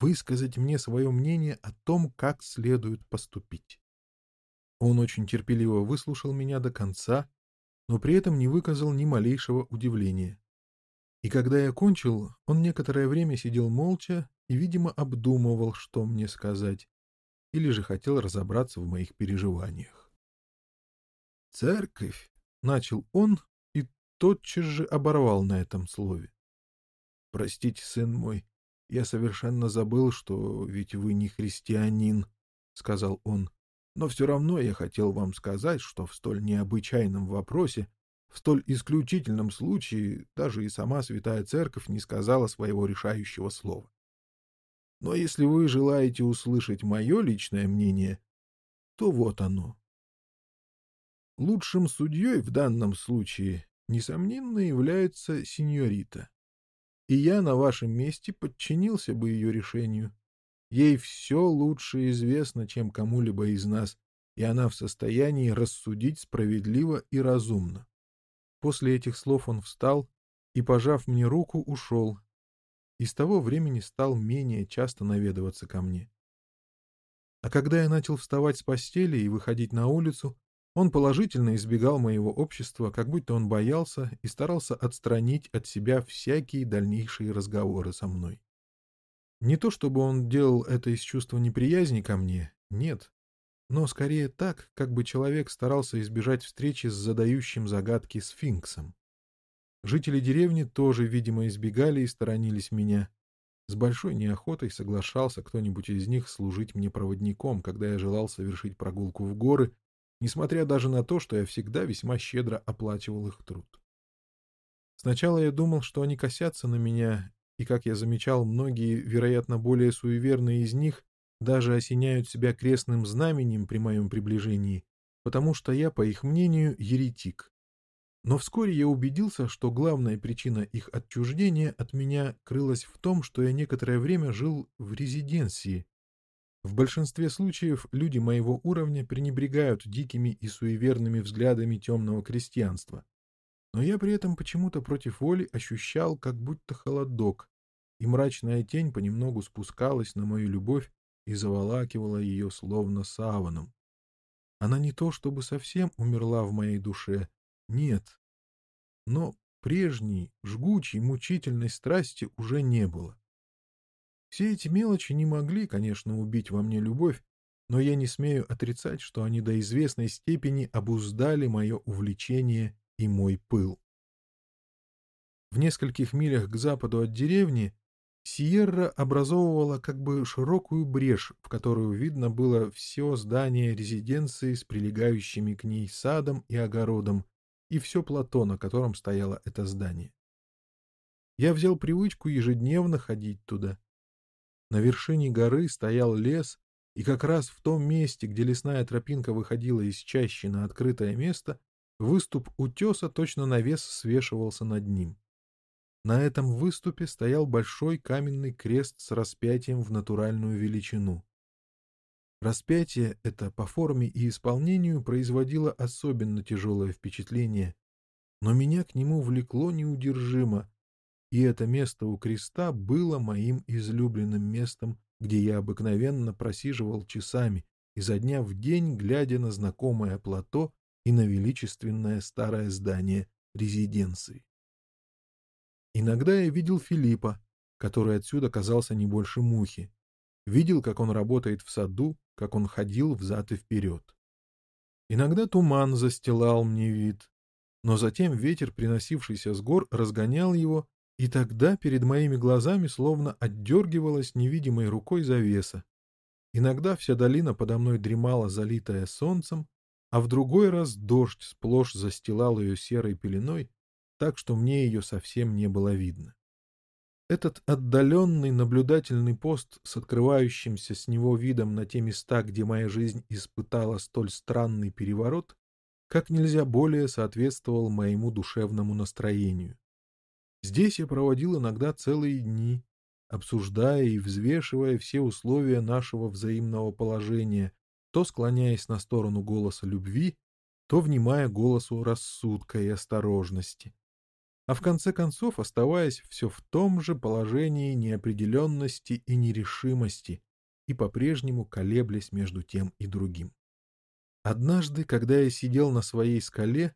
высказать мне свое мнение о том, как следует поступить. Он очень терпеливо выслушал меня до конца, но при этом не выказал ни малейшего удивления. И когда я кончил, он некоторое время сидел молча и, видимо, обдумывал, что мне сказать, или же хотел разобраться в моих переживаниях. «Церковь», — начал он и тотчас же оборвал на этом слове. «Простите, сын мой, я совершенно забыл, что ведь вы не христианин», — сказал он. Но все равно я хотел вам сказать, что в столь необычайном вопросе, в столь исключительном случае, даже и сама Святая Церковь не сказала своего решающего слова. Но если вы желаете услышать мое личное мнение, то вот оно. Лучшим судьей в данном случае, несомненно, является сеньорита. И я на вашем месте подчинился бы ее решению. Ей все лучше известно, чем кому-либо из нас, и она в состоянии рассудить справедливо и разумно. После этих слов он встал и, пожав мне руку, ушел, и с того времени стал менее часто наведываться ко мне. А когда я начал вставать с постели и выходить на улицу, он положительно избегал моего общества, как будто он боялся и старался отстранить от себя всякие дальнейшие разговоры со мной. Не то чтобы он делал это из чувства неприязни ко мне, нет, но скорее так, как бы человек старался избежать встречи с задающим загадки сфинксом. Жители деревни тоже, видимо, избегали и сторонились меня. С большой неохотой соглашался кто-нибудь из них служить мне проводником, когда я желал совершить прогулку в горы, несмотря даже на то, что я всегда весьма щедро оплачивал их труд. Сначала я думал, что они косятся на меня и, как я замечал, многие, вероятно, более суеверные из них даже осеняют себя крестным знаменем при моем приближении, потому что я, по их мнению, еретик. Но вскоре я убедился, что главная причина их отчуждения от меня крылась в том, что я некоторое время жил в резиденции. В большинстве случаев люди моего уровня пренебрегают дикими и суеверными взглядами темного крестьянства но я при этом почему-то против воли ощущал как будто холодок, и мрачная тень понемногу спускалась на мою любовь и заволакивала ее словно саваном. Она не то чтобы совсем умерла в моей душе, нет, но прежней, жгучей, мучительной страсти уже не было. Все эти мелочи не могли, конечно, убить во мне любовь, но я не смею отрицать, что они до известной степени обуздали мое увлечение и мой пыл. В нескольких милях к западу от деревни Сиерра образовывала как бы широкую брешь, в которую видно было все здание резиденции с прилегающими к ней садом и огородом, и все плато, на котором стояло это здание. Я взял привычку ежедневно ходить туда. На вершине горы стоял лес, и как раз в том месте, где лесная тропинка выходила из чащи на открытое место, выступ утеса точно навес свешивался над ним. На этом выступе стоял большой каменный крест с распятием в натуральную величину. Распятие это по форме и исполнению производило особенно тяжелое впечатление, но меня к нему влекло неудержимо, и это место у креста было моим излюбленным местом, где я обыкновенно просиживал часами, изо дня в день глядя на знакомое плато и на величественное старое здание резиденции. Иногда я видел Филиппа, который отсюда казался не больше мухи. Видел, как он работает в саду, как он ходил взад и вперед. Иногда туман застилал мне вид, но затем ветер, приносившийся с гор, разгонял его, и тогда перед моими глазами словно отдергивалась невидимой рукой завеса. Иногда вся долина подо мной дремала, залитая солнцем, а в другой раз дождь сплошь застилал ее серой пеленой, так что мне ее совсем не было видно. Этот отдаленный наблюдательный пост с открывающимся с него видом на те места, где моя жизнь испытала столь странный переворот, как нельзя более соответствовал моему душевному настроению. Здесь я проводил иногда целые дни, обсуждая и взвешивая все условия нашего взаимного положения, то склоняясь на сторону голоса любви, то внимая голосу рассудка и осторожности а в конце концов оставаясь все в том же положении неопределенности и нерешимости и по-прежнему колеблясь между тем и другим. Однажды, когда я сидел на своей скале,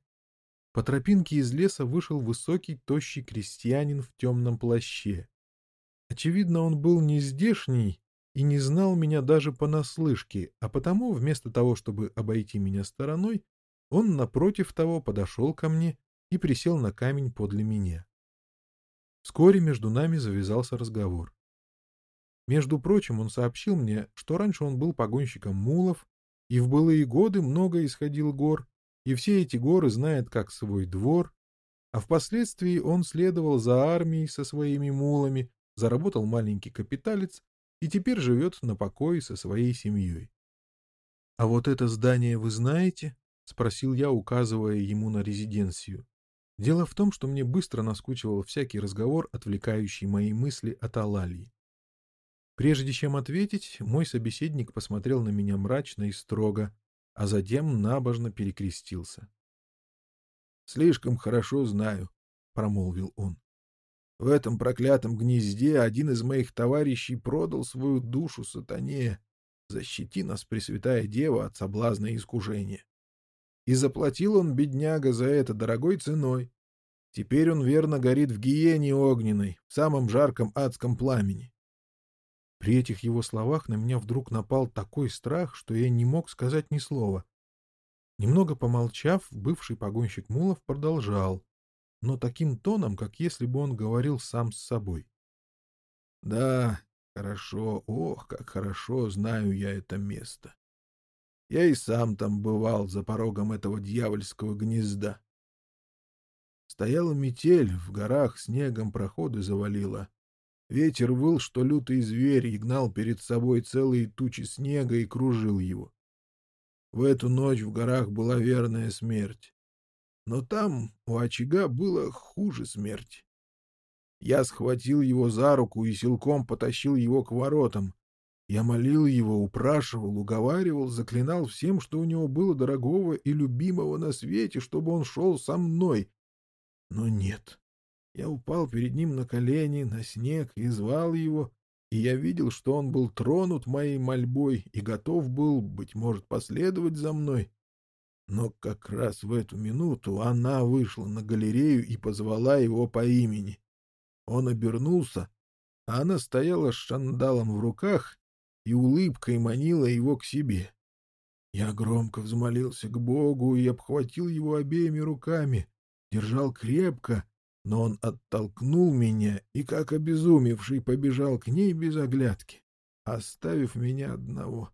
по тропинке из леса вышел высокий, тощий крестьянин в темном плаще. Очевидно, он был не здешний и не знал меня даже понаслышке, а потому, вместо того, чтобы обойти меня стороной, он, напротив того, подошел ко мне и присел на камень подле меня. Вскоре между нами завязался разговор. Между прочим, он сообщил мне, что раньше он был погонщиком мулов, и в былые годы много исходил гор, и все эти горы знает как свой двор, а впоследствии он следовал за армией со своими мулами, заработал маленький капиталец и теперь живет на покое со своей семьей. — А вот это здание вы знаете? — спросил я, указывая ему на резиденцию. Дело в том, что мне быстро наскучивал всякий разговор, отвлекающий мои мысли от Алалии. Прежде чем ответить, мой собеседник посмотрел на меня мрачно и строго, а затем набожно перекрестился. — Слишком хорошо знаю, — промолвил он. — В этом проклятом гнезде один из моих товарищей продал свою душу сатане. Защити нас, Пресвятая Дева, от соблазна и искушения. И заплатил он, бедняга, за это дорогой ценой. Теперь он верно горит в гиене огненной, в самом жарком адском пламени. При этих его словах на меня вдруг напал такой страх, что я не мог сказать ни слова. Немного помолчав, бывший погонщик Мулов продолжал, но таким тоном, как если бы он говорил сам с собой. — Да, хорошо, ох, как хорошо знаю я это место. Я и сам там бывал за порогом этого дьявольского гнезда. Стояла метель, в горах снегом проходы завалила. Ветер выл, что лютый зверь, и гнал перед собой целые тучи снега и кружил его. В эту ночь в горах была верная смерть. Но там, у очага, было хуже смерти. Я схватил его за руку и силком потащил его к воротам, я молил его, упрашивал, уговаривал, заклинал всем, что у него было дорогого и любимого на свете, чтобы он шел со мной. Но нет. Я упал перед ним на колени, на снег и звал его, и я видел, что он был тронут моей мольбой и готов был, быть может, последовать за мной. Но как раз в эту минуту она вышла на галерею и позвала его по имени. Он обернулся, а она стояла с шандалом в руках и улыбкой манила его к себе. Я громко взмолился к Богу и обхватил его обеими руками, держал крепко но он оттолкнул меня и, как обезумевший, побежал к ней без оглядки, оставив меня одного.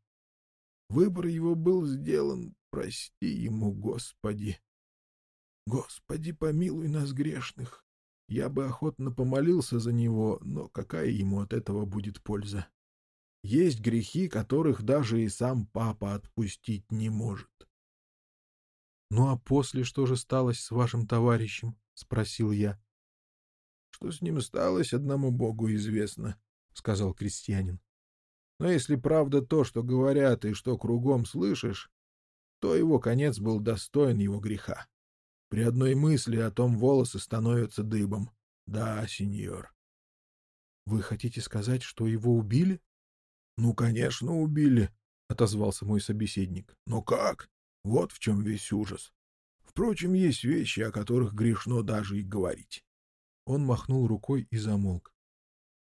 Выбор его был сделан, прости ему, Господи. Господи, помилуй нас грешных. Я бы охотно помолился за него, но какая ему от этого будет польза? Есть грехи, которых даже и сам папа отпустить не может. — Ну а после что же сталось с вашим товарищем? — спросил я. — Что с ним сталось, одному Богу известно, — сказал крестьянин. — Но если правда то, что говорят и что кругом слышишь, то его конец был достоин его греха. При одной мысли о том волосы становятся дыбом. Да, сеньор. — Вы хотите сказать, что его убили? — Ну, конечно, убили, — отозвался мой собеседник. — Но как? Вот в чем весь ужас. Впрочем, есть вещи, о которых грешно даже и говорить. Он махнул рукой и замолк.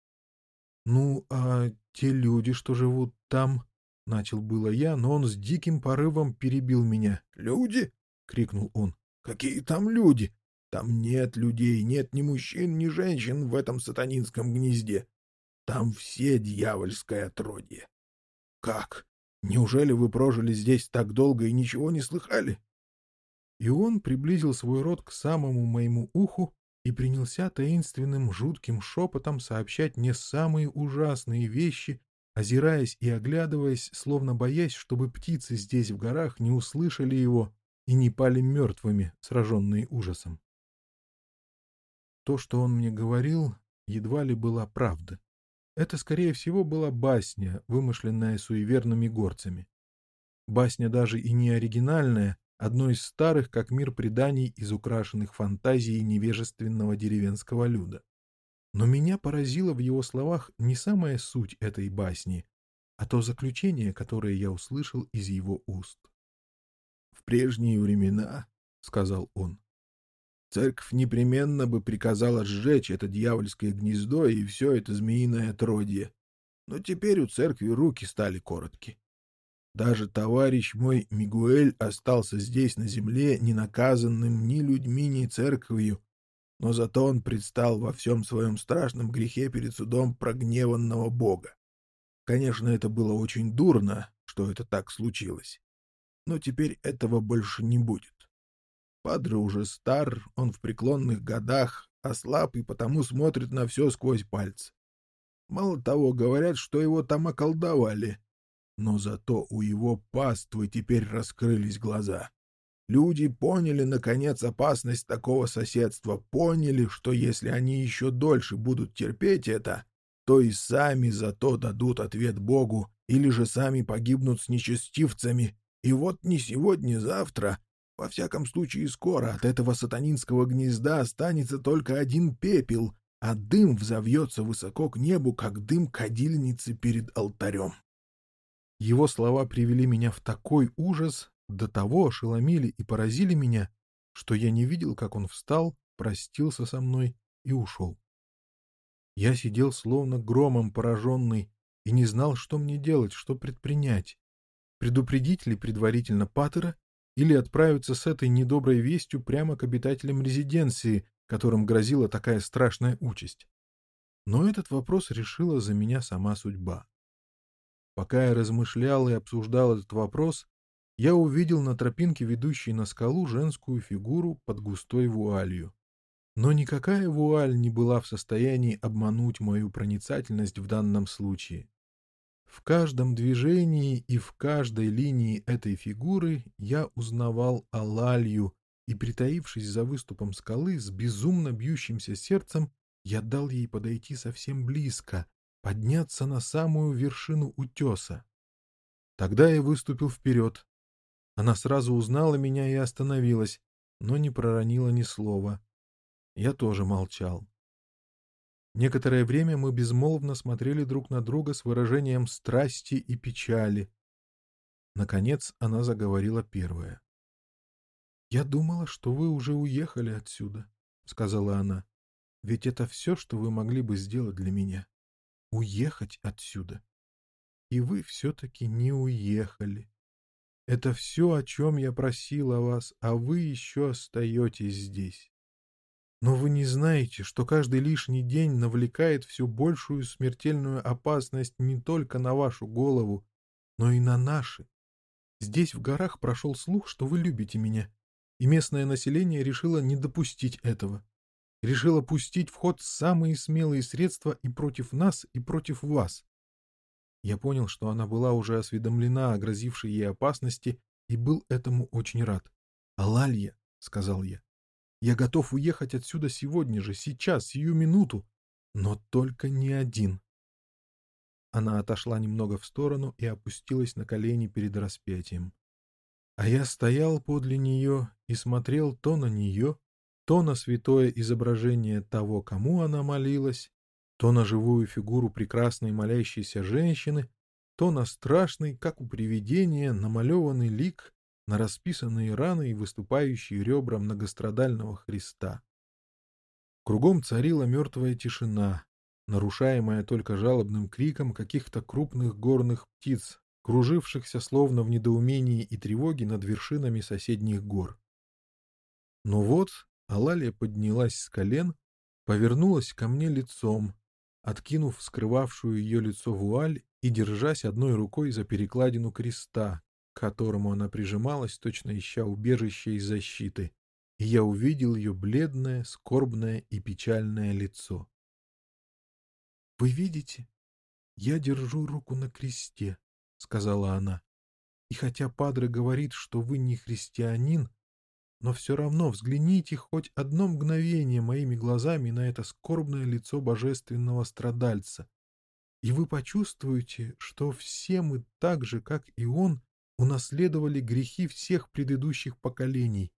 — Ну, а те люди, что живут там... — начал было я, но он с диким порывом перебил меня. — Люди? — крикнул он. Какие там люди? Там нет людей, нет ни мужчин, ни женщин в этом сатанинском гнезде. Там все дьявольское отродье. Как? Неужели вы прожили здесь так долго и ничего не слыхали? И он приблизил свой рот к самому моему уху и принялся таинственным жутким шепотом сообщать мне самые ужасные вещи, озираясь и оглядываясь, словно боясь, чтобы птицы здесь в горах не услышали его и не пали мертвыми, сраженные ужасом. То, что он мне говорил, едва ли была правда. Это, скорее всего, была басня, вымышленная суеверными горцами. Басня даже и не оригинальная, одно из старых, как мир преданий из украшенных фантазией невежественного деревенского люда. Но меня поразило в его словах не самая суть этой басни, а то заключение, которое я услышал из его уст в прежние времена, — сказал он, — церковь непременно бы приказала сжечь это дьявольское гнездо и все это змеиное отродье. Но теперь у церкви руки стали коротки. Даже товарищ мой Мигуэль остался здесь на земле ненаказанным ни людьми, ни церковью, но зато он предстал во всем своем страшном грехе перед судом прогневанного Бога. Конечно, это было очень дурно, что это так случилось но теперь этого больше не будет. Падре уже стар, он в преклонных годах, ослаб и потому смотрит на все сквозь пальцы. Мало того, говорят, что его там околдовали, но зато у его паствы теперь раскрылись глаза. Люди поняли, наконец, опасность такого соседства, поняли, что если они еще дольше будут терпеть это, то и сами за то дадут ответ Богу или же сами погибнут с нечестивцами и вот не сегодня, завтра, во всяком случае скоро, от этого сатанинского гнезда останется только один пепел, а дым взовьется высоко к небу, как дым кадильницы перед алтарем. Его слова привели меня в такой ужас, до того ошеломили и поразили меня, что я не видел, как он встал, простился со мной и ушел. Я сидел словно громом пораженный и не знал, что мне делать, что предпринять предупредить ли предварительно Паттера или отправиться с этой недоброй вестью прямо к обитателям резиденции, которым грозила такая страшная участь. Но этот вопрос решила за меня сама судьба. Пока я размышлял и обсуждал этот вопрос, я увидел на тропинке, ведущей на скалу, женскую фигуру под густой вуалью. Но никакая вуаль не была в состоянии обмануть мою проницательность в данном случае. В каждом движении и в каждой линии этой фигуры я узнавал Алалью, и, притаившись за выступом скалы, с безумно бьющимся сердцем, я дал ей подойти совсем близко, подняться на самую вершину утеса. Тогда я выступил вперед. Она сразу узнала меня и остановилась, но не проронила ни слова. Я тоже молчал. Некоторое время мы безмолвно смотрели друг на друга с выражением страсти и печали. Наконец она заговорила первая. «Я думала, что вы уже уехали отсюда», — сказала она. «Ведь это все, что вы могли бы сделать для меня. Уехать отсюда. И вы все-таки не уехали. Это все, о чем я просила вас, а вы еще остаетесь здесь. Но вы не знаете, что каждый лишний день навлекает все большую смертельную опасность не только на вашу голову, но и на наши. Здесь, в горах, прошел слух, что вы любите меня, и местное население решило не допустить этого. Решило пустить в ход самые смелые средства и против нас, и против вас. Я понял, что она была уже осведомлена о грозившей ей опасности и был этому очень рад. «Алалья», — сказал я, — «я готов уехать отсюда сегодня же, сейчас, сию минуту, но только не один». Она отошла немного в сторону и опустилась на колени перед распятием. А я стоял подле нее и смотрел то на нее, то на святое изображение того, кому она молилась, то на живую фигуру прекрасной молящейся женщины, то на страшный, как у привидения, намалеванный лик, на расписанные раны и выступающие ребра многострадального Христа. Кругом царила мертвая тишина, нарушаемая только жалобным криком каких-то крупных горных птиц, кружившихся словно в недоумении и тревоге над вершинами соседних гор. Но вот Алалия поднялась с колен, повернулась ко мне лицом, откинув скрывавшую ее лицо вуаль и держась одной рукой за перекладину креста, к которому она прижималась, точно ища убежище и защиты, и я увидел ее бледное, скорбное и печальное лицо. «Вы видите? Я держу руку на кресте», — сказала она. «И хотя Падре говорит, что вы не христианин, но все равно взгляните хоть одно мгновение моими глазами на это скорбное лицо божественного страдальца, и вы почувствуете, что все мы так же, как и он, унаследовали грехи всех предыдущих поколений,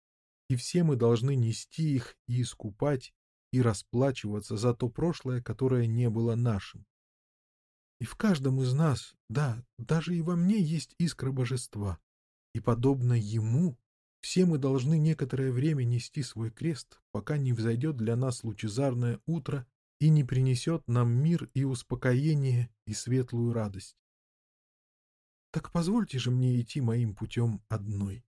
и все мы должны нести их и искупать, и расплачиваться за то прошлое, которое не было нашим. И в каждом из нас, да, даже и во мне есть искра божества. И подобно ему, все мы должны некоторое время нести свой крест, пока не взойдет для нас лучезарное утро и не принесет нам мир и успокоение и светлую радость. Так позвольте же мне идти моим путем одной.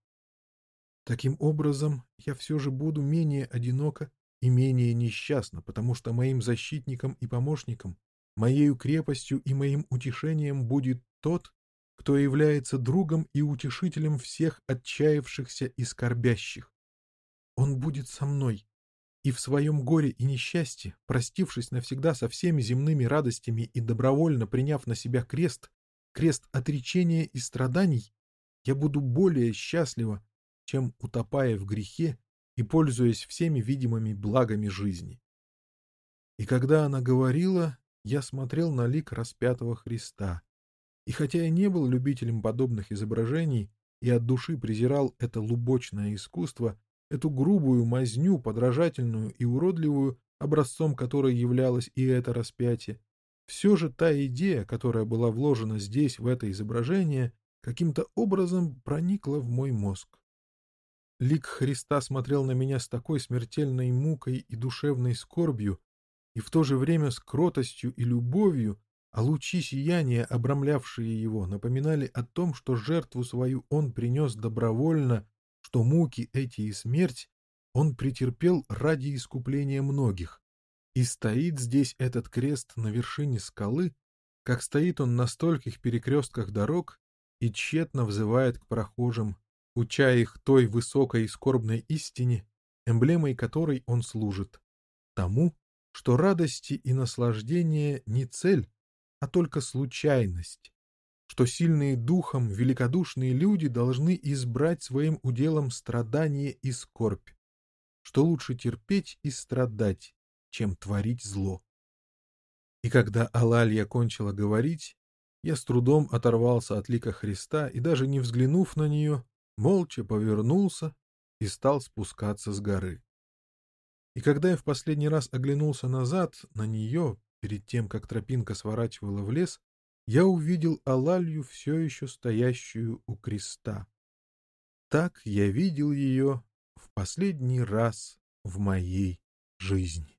Таким образом, я все же буду менее одинока и менее несчастна, потому что моим защитником и помощником, моею крепостью и моим утешением будет тот, кто является другом и утешителем всех отчаявшихся и скорбящих. Он будет со мной, и в своем горе и несчастье, простившись навсегда со всеми земными радостями и добровольно приняв на себя крест, крест отречения и страданий, я буду более счастлива, чем утопая в грехе и пользуясь всеми видимыми благами жизни. И когда она говорила, я смотрел на лик распятого Христа. И хотя я не был любителем подобных изображений и от души презирал это лубочное искусство, эту грубую мазню, подражательную и уродливую, образцом которой являлось и это распятие, все же та идея, которая была вложена здесь, в это изображение, каким-то образом проникла в мой мозг. Лик Христа смотрел на меня с такой смертельной мукой и душевной скорбью, и в то же время с кротостью и любовью, а лучи сияния, обрамлявшие его, напоминали о том, что жертву свою он принес добровольно, что муки эти и смерть он претерпел ради искупления многих. И стоит здесь этот крест на вершине скалы, как стоит он на стольких перекрестках дорог и тщетно взывает к прохожим уча их той высокой и скорбной истине, эмблемой которой он служит, тому, что радости и наслаждение не цель, а только случайность, что сильные духом великодушные люди должны избрать своим уделом страдание и скорбь, что лучше терпеть и страдать, чем творить зло. И когда Алалья кончила говорить, я с трудом оторвался от лика Христа и, даже не взглянув на нее, молча повернулся и стал спускаться с горы. И когда я в последний раз оглянулся назад на нее, перед тем, как тропинка сворачивала в лес, я увидел Алалью, все еще стоящую у креста. Так я видел ее в последний раз в моей жизни.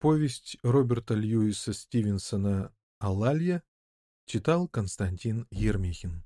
Повесть Роберта Льюиса Стивенсона «Алалья» читал Константин Ермихин.